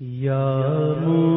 یا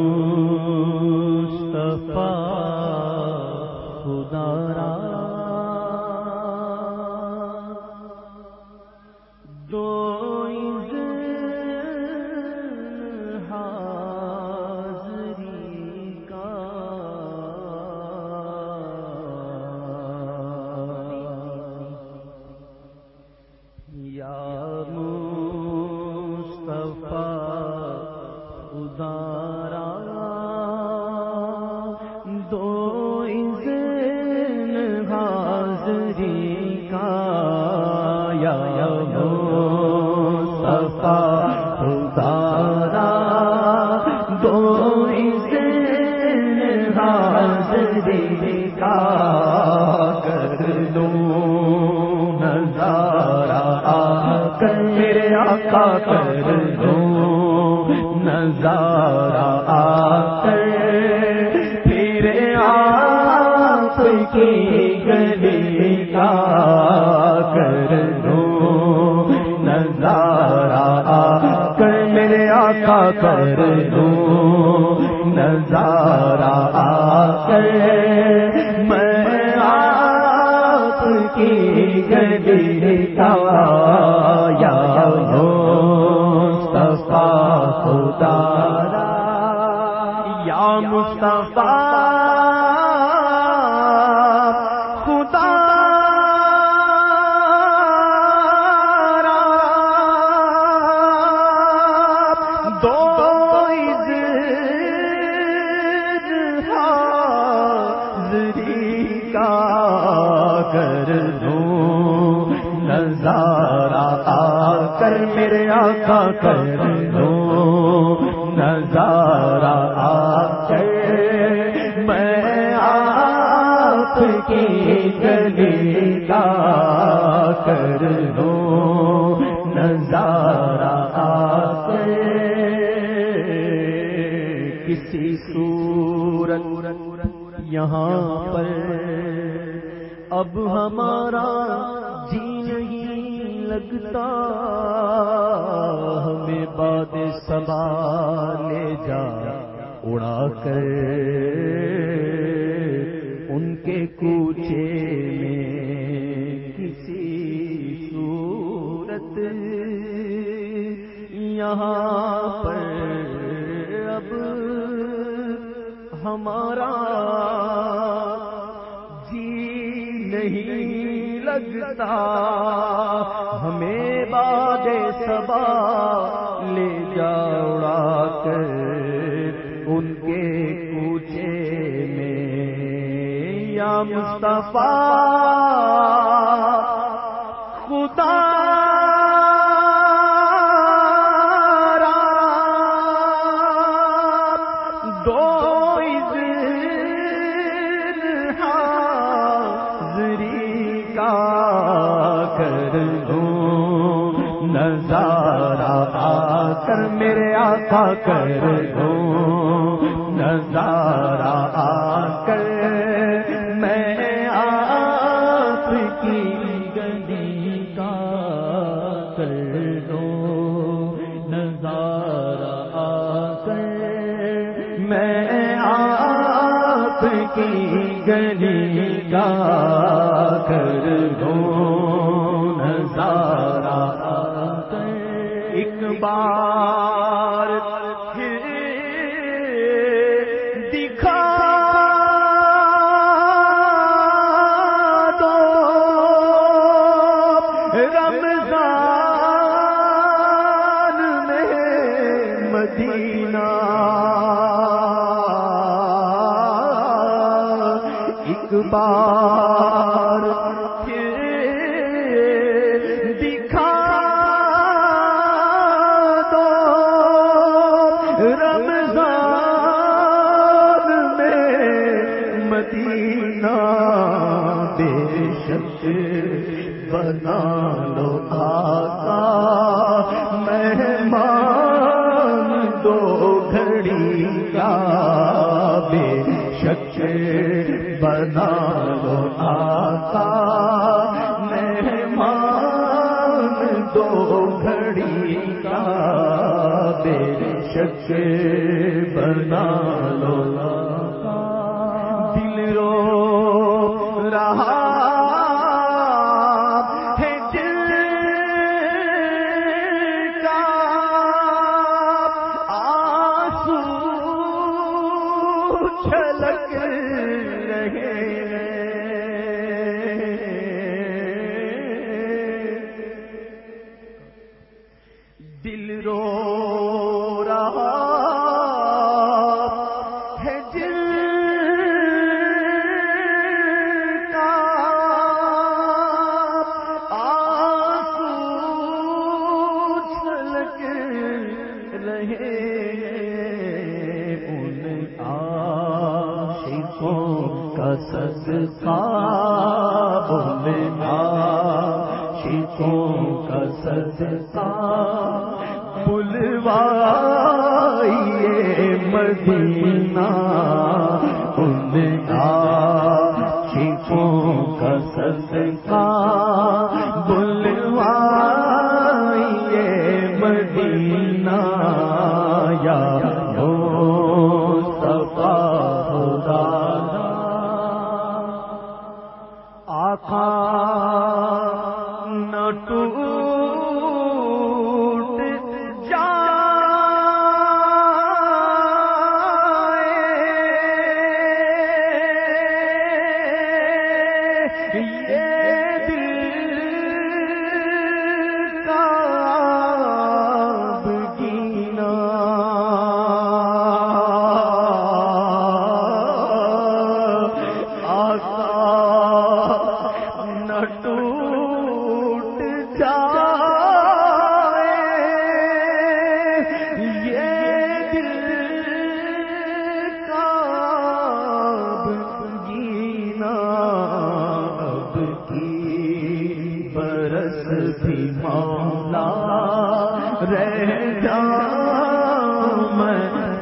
میرے آقا کر دوں، نظارہ آ کر پھر آپ کی گلی کا کر دوں، نظارہ آ کر میرے آقا کر دوں، نظارہ آ کر میں آپ کی گلی کا مصطفیٰ خدا دو حاضری کا کر دوں نظارہ آ کر میرے آقا کر دوں نظارہ آ کر آپ کی گلی کا کر دوں نظارہ کر کسی صورت یہاں پر۔ اب ہمارا جی نہیں لگتا، ہمیں باد سبا لے جا، اڑا کر۔ یہاں پر اب ہمارا جی نہیں لگتا۔ ہمیں باد سبا لے جا اڑا کر ان کے کوچے میں۔ یا مصطفیٰ کر میرے آقا کر دوں نظارہ کر میں آپ کی گلی کا کر دوں نظارہ کر میں آپ کی گلی کا کر دوں ایک بار پھر دکھا دو۔ رمضان میں مدینہ ایک بار بے بنا لو آقا، مہمان دو گھڑی کا بے شک بنا لو آقا، مہمان دو گھڑی کا بے شک بنا لو دل چھلک رہے ہیں۔ صدقہ ان کا صدقہ بلوائیے مدینہ ان جائے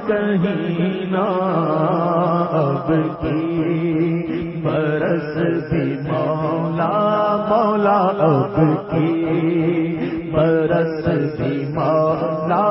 کہیں نہ اب کی برس بھی مولا مولا اب کی برس بھی مولا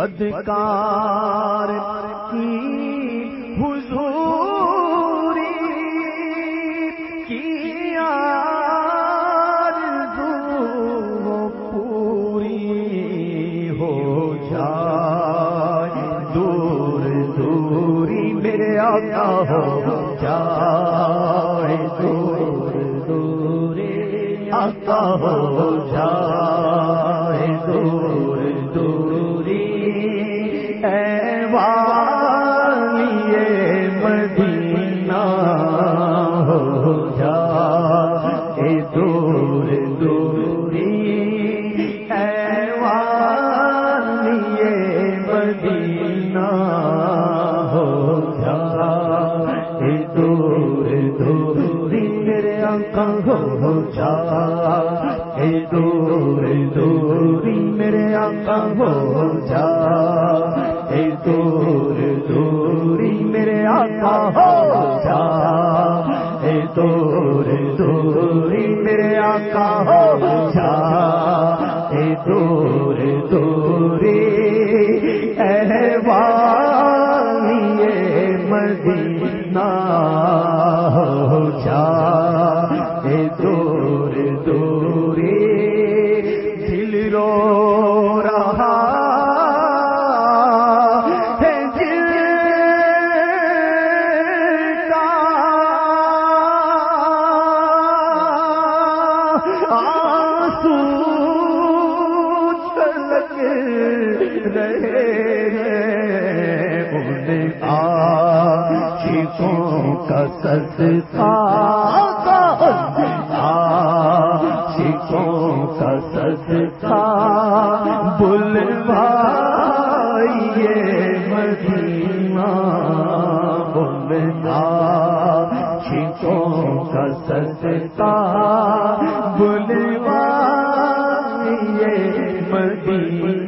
بدکار کی حضوری کی آرزو پوری ہو جائے۔ دور دوری میرے آقا ہو جائے۔ دور دوری آقا ہو جائے۔ اے دور دوری میرے آنکھوں ہو جائے دور دوری میرے آنکھوں ہو جائے دور دوری میرے آقا ہو جائے دور دوری میرے آقا ہو جائے دور دوری احوالیے مدینہ۔ کیا کا صدقہ عاشقوں کا صدقہ۔ بلوائیے مدینہ۔ بلنا چھینکوں کا صدقہ۔ بلوائیے مدینہ۔